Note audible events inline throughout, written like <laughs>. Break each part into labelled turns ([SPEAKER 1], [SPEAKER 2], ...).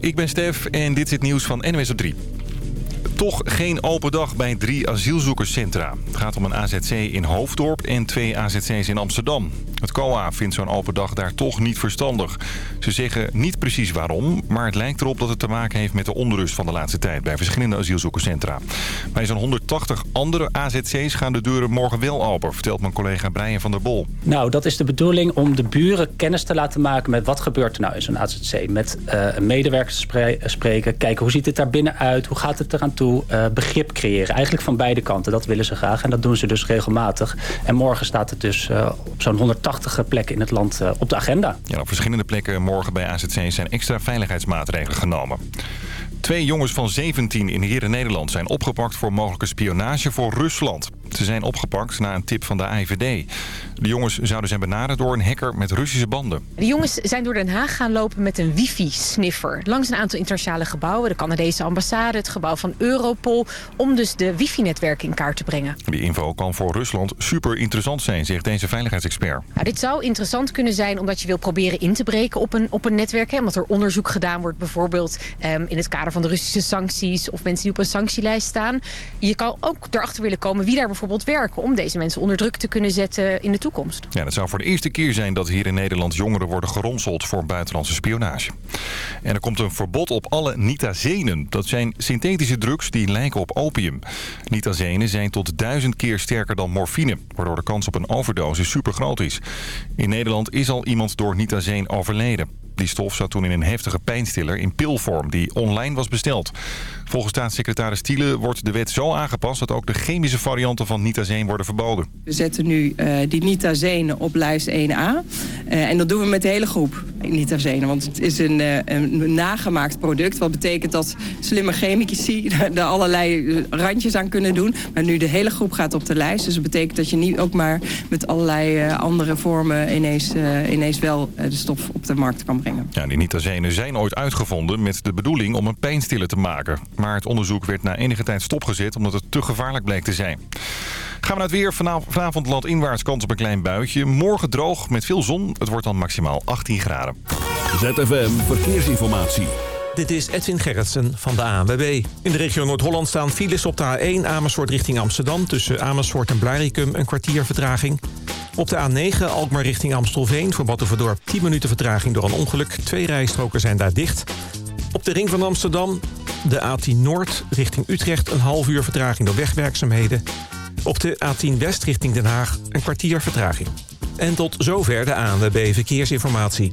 [SPEAKER 1] Ik ben Stef en dit is het nieuws van NWS op 3. Toch geen open dag bij drie asielzoekerscentra. Het gaat om een AZC in Hoofddorp en twee AZC's in Amsterdam. Het COA vindt zo'n open dag daar toch niet verstandig. Ze zeggen niet precies waarom, maar het lijkt erop dat het te maken heeft met de onrust van de laatste tijd bij verschillende asielzoekerscentra. Bij zo'n 180 andere AZC's gaan de deuren morgen wel open, vertelt mijn collega Brian van der Bol.
[SPEAKER 2] Nou, dat is de bedoeling om de buren kennis te laten maken met wat gebeurt er nou in zo'n AZC. Met uh, medewerkers spreken, kijken hoe ziet het daar binnen uit, hoe gaat het eraan toe, uh, begrip creëren. Eigenlijk van beide kanten, dat willen ze graag en dat doen ze dus regelmatig. En morgen staat het dus uh, op zo'n 180 plekken in het land op de agenda.
[SPEAKER 1] Ja, op verschillende plekken morgen bij AZC's zijn extra veiligheidsmaatregelen genomen. Twee jongens van 17 in hier in Nederland zijn opgepakt voor mogelijke spionage voor Rusland. Ze zijn opgepakt na een tip van de IVD. De jongens zouden zijn benaderd door een hacker met Russische banden.
[SPEAKER 3] De jongens zijn door Den Haag gaan lopen met een wifi-sniffer... langs een aantal internationale gebouwen. De Canadese ambassade, het gebouw van Europol... om dus de wifi-netwerken in kaart te brengen.
[SPEAKER 1] Die info kan voor Rusland super interessant zijn, zegt deze veiligheidsexpert.
[SPEAKER 3] Nou, dit zou interessant kunnen zijn omdat je wil proberen in te breken op een, op een netwerk. Hè, omdat er onderzoek gedaan wordt bijvoorbeeld um, in het kader van de Russische sancties... of mensen die op een sanctielijst staan. Je kan ook erachter willen komen wie daar bijvoorbeeld werken... om deze mensen onder druk te kunnen zetten in de toekomst.
[SPEAKER 1] Ja, dat zou voor de eerste keer zijn dat hier in Nederland jongeren worden geronseld voor buitenlandse spionage. En er komt een verbod op alle nitazenen. Dat zijn synthetische drugs die lijken op opium. Nitazenen zijn tot duizend keer sterker dan morfine, waardoor de kans op een overdosis super groot is. In Nederland is al iemand door nitazeen overleden. Die stof zat toen in een heftige pijnstiller in pilvorm die online was besteld. Volgens staatssecretaris Thiele wordt de wet zo aangepast... dat ook de chemische varianten van nitazeen worden verboden.
[SPEAKER 4] We zetten nu uh, die nitazene op lijst 1A. Uh, en dat doen we met de hele groep nitazene. Want het is een, uh, een nagemaakt product. Wat betekent dat slimme chemici <laughs> er allerlei randjes aan kunnen doen. Maar nu de hele groep gaat op de lijst. Dus dat betekent dat je niet ook maar met allerlei andere vormen... ineens, ineens wel de stof op de markt kan brengen.
[SPEAKER 1] Ja, die nitazenen zijn ooit uitgevonden met de bedoeling om een pijnstiller te maken. Maar het onderzoek werd na enige tijd stopgezet omdat het te gevaarlijk bleek te zijn. Gaan we naar het weer. Vanavond landinwaarts kans op een klein buitje. Morgen droog met veel zon. Het wordt dan maximaal 18 graden.
[SPEAKER 5] ZFM Verkeersinformatie.
[SPEAKER 6] Dit is Edwin Gerritsen van de ANWB. In de regio Noord-Holland staan files op de A1 Amersfoort richting Amsterdam... tussen Amersfoort en Blarikum een kwartier vertraging. Op de A9 Alkmaar richting Amstelveen voor Battenverdorp 10 minuten vertraging door een ongeluk. Twee rijstroken zijn daar dicht. Op de ring van Amsterdam de A10 Noord richting Utrecht een half uur vertraging door wegwerkzaamheden. Op de A10 West richting Den Haag een kwartier vertraging. En tot zover de ANWB Verkeersinformatie.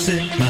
[SPEAKER 7] sit my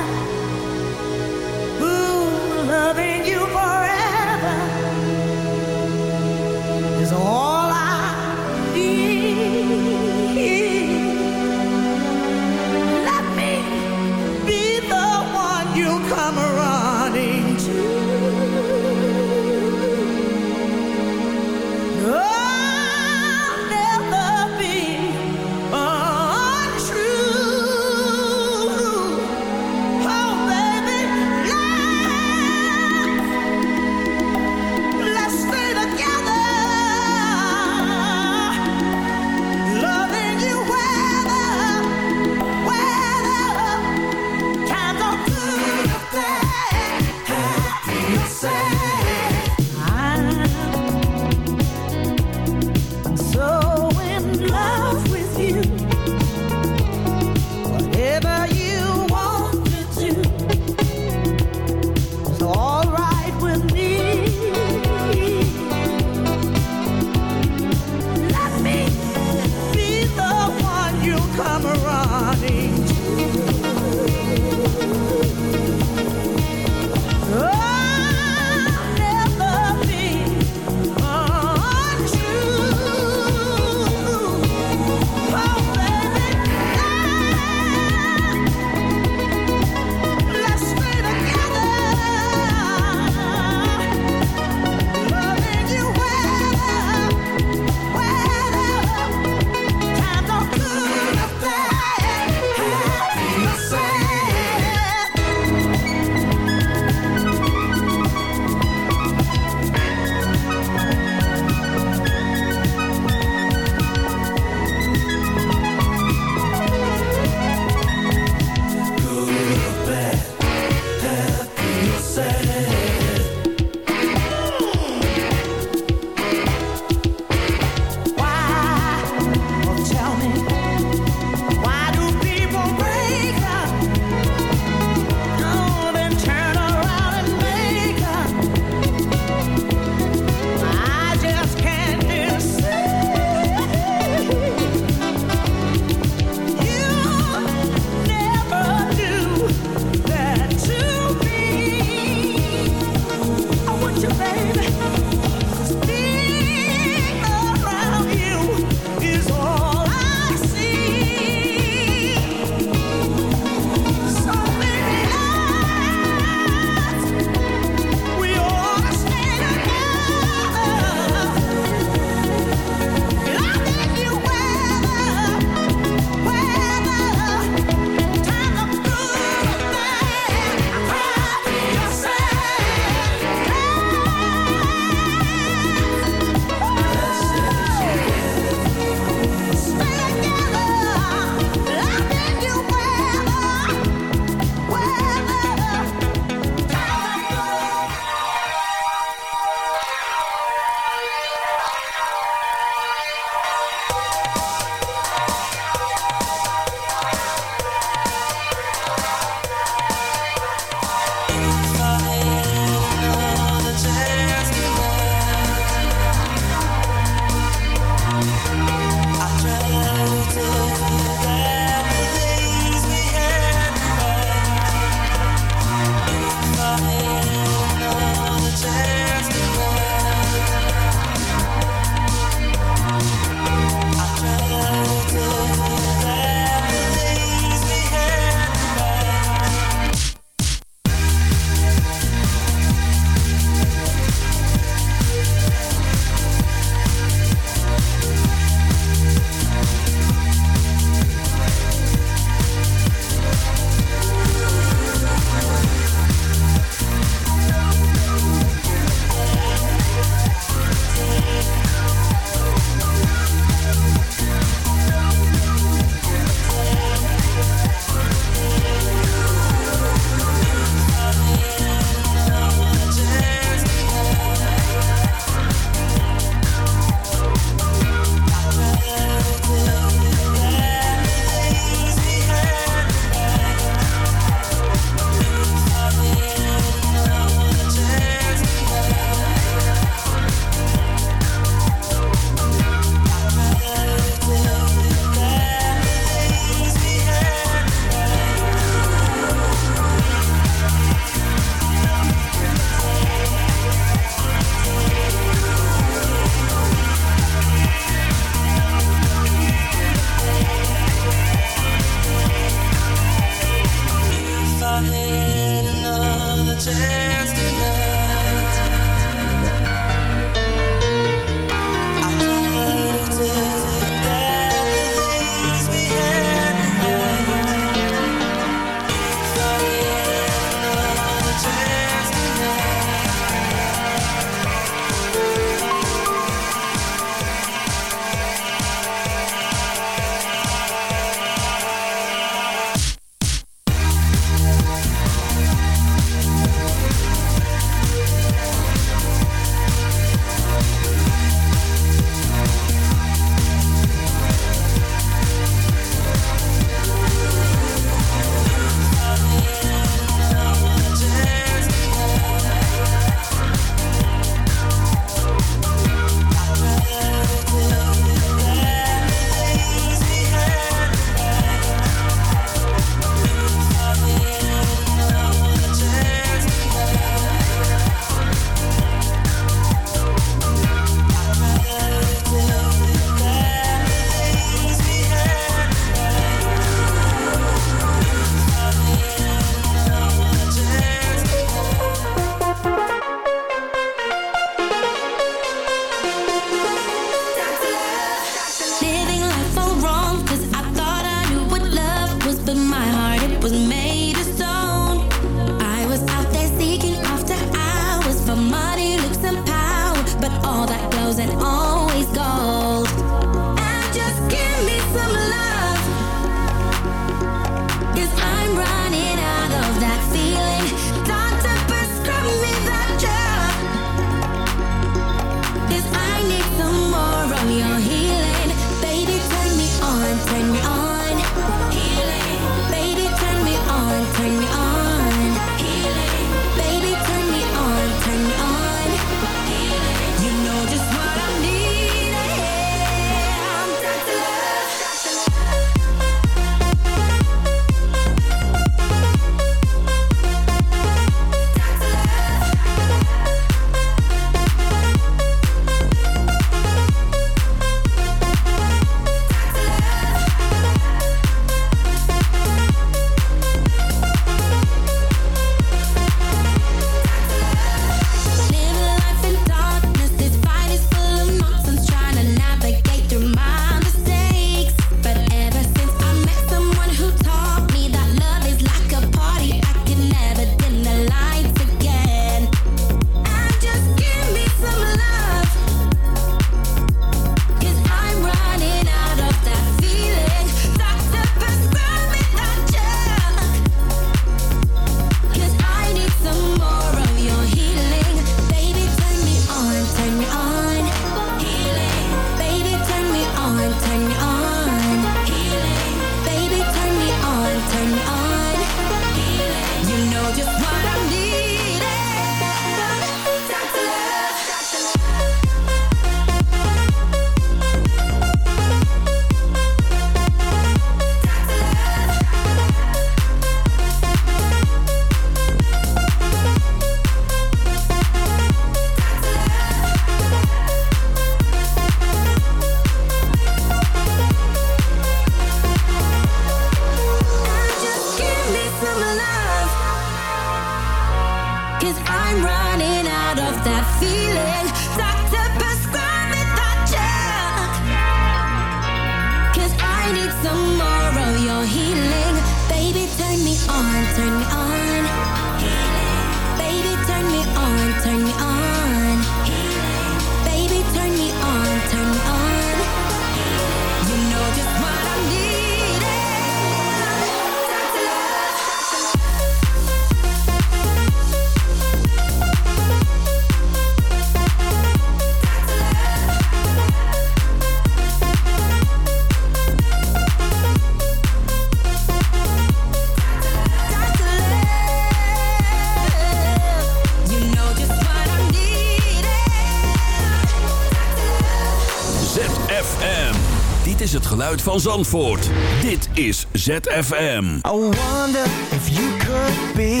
[SPEAKER 8] is
[SPEAKER 5] het geluid van Zandvoort. Dit is ZFM.
[SPEAKER 9] I wonder if you could be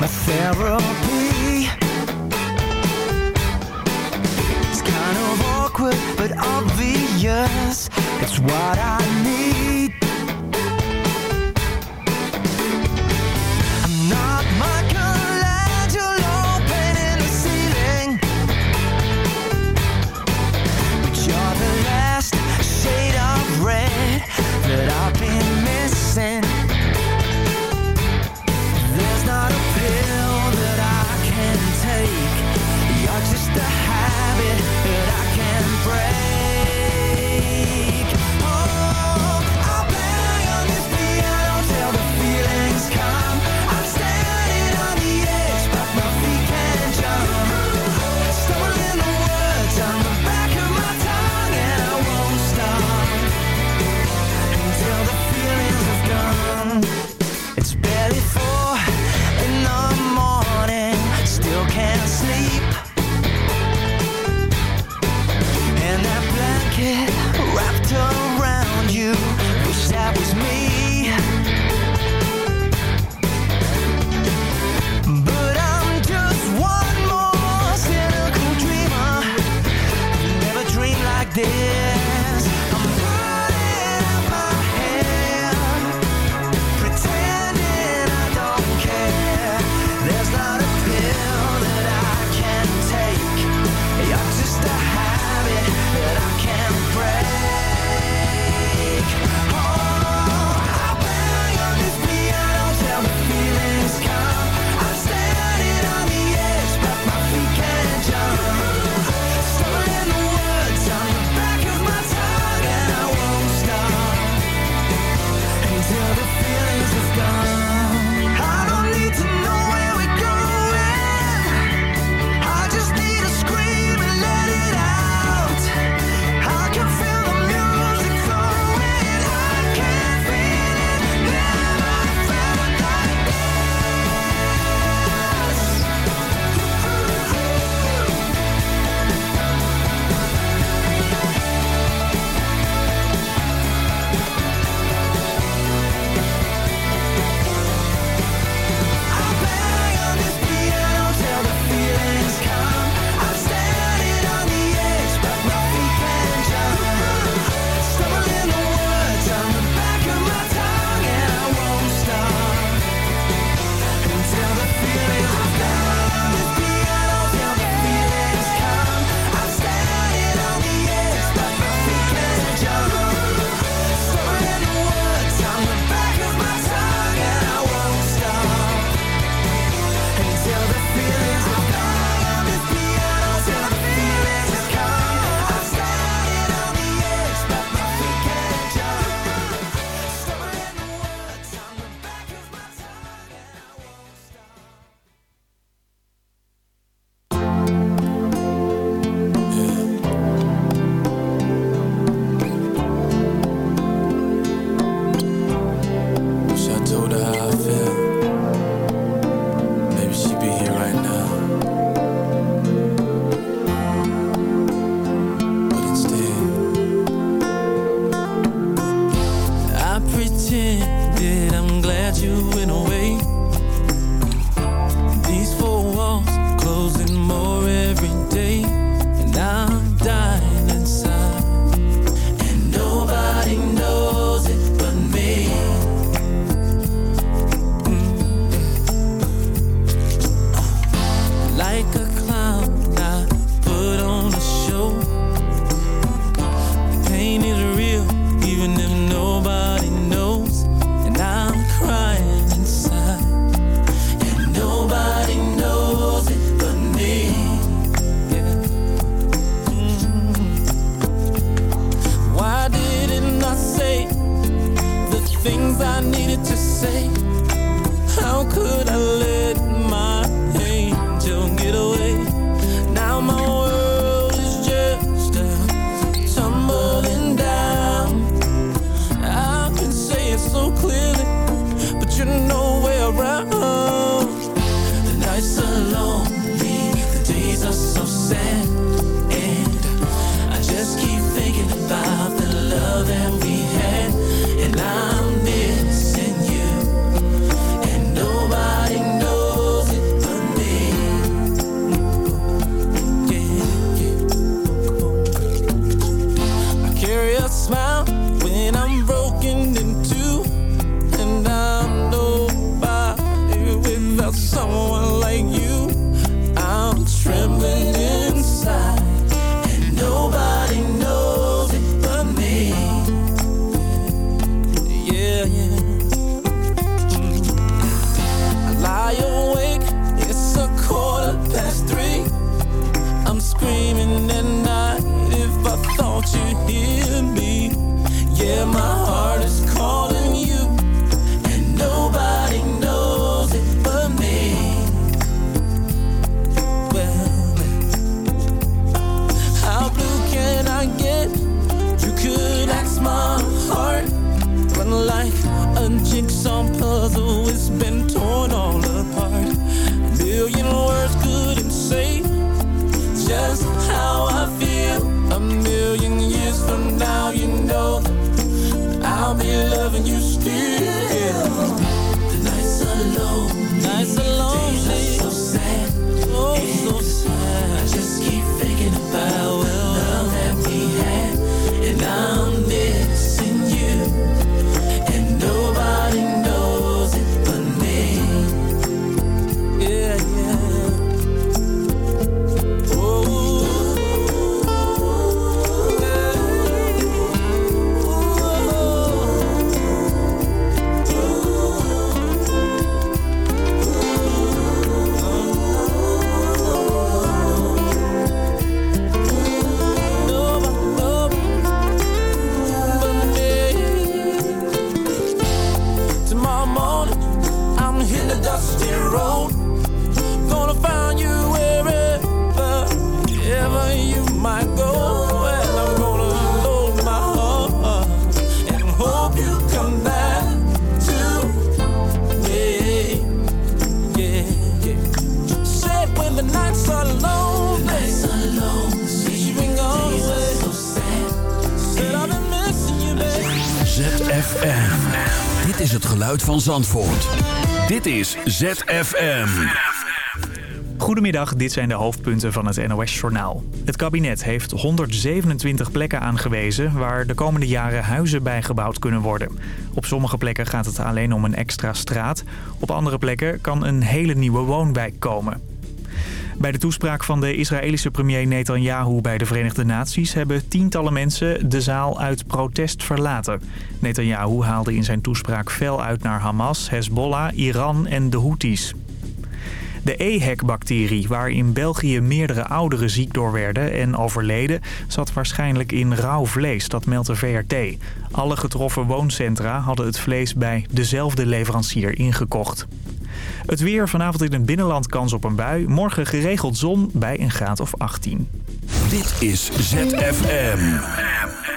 [SPEAKER 9] my therapy. It's kind of awkward but obvious. It's what I need. The
[SPEAKER 7] nights are lonely, nights are lonely. Since you've been gone away, so sad. Said I've been missing you, baby.
[SPEAKER 5] ZFM. Dit is het geluid van Zandvoort. Dit is ZFM.
[SPEAKER 10] Goedemiddag, dit zijn de hoofdpunten van het NOS-journaal. Het kabinet heeft 127 plekken aangewezen... waar de komende jaren huizen bijgebouwd kunnen worden. Op sommige plekken gaat het alleen om een extra straat. Op andere plekken kan een hele nieuwe woonwijk komen. Bij de toespraak van de Israëlische premier Netanyahu bij de Verenigde Naties... hebben tientallen mensen de zaal uit protest verlaten. Netanyahu haalde in zijn toespraak fel uit naar Hamas, Hezbollah, Iran en de Houthis. De EHEC-bacterie, waar in België meerdere ouderen ziek door werden en overleden... zat waarschijnlijk in rauw vlees, dat meldt de VRT. Alle getroffen wooncentra hadden het vlees bij dezelfde leverancier ingekocht. Het weer vanavond in het binnenland kans op een bui. Morgen geregeld zon bij een graad of 18.
[SPEAKER 5] Dit is ZFM.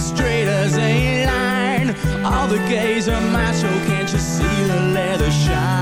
[SPEAKER 11] straight as a line. All the gays are macho. can't you see the leather shine?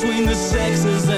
[SPEAKER 11] between the sexes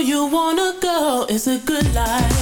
[SPEAKER 12] You
[SPEAKER 13] wanna go. It's a good life.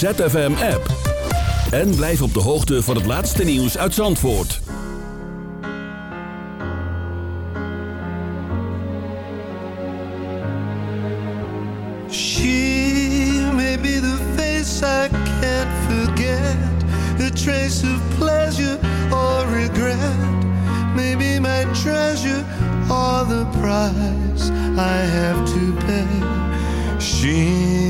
[SPEAKER 5] ZFM-app. En blijf op de hoogte van het laatste nieuws uit Zandvoort.
[SPEAKER 14] She may be the face I can't forget, a trace of pleasure or regret. Maybe my treasure or the price I have to pay. She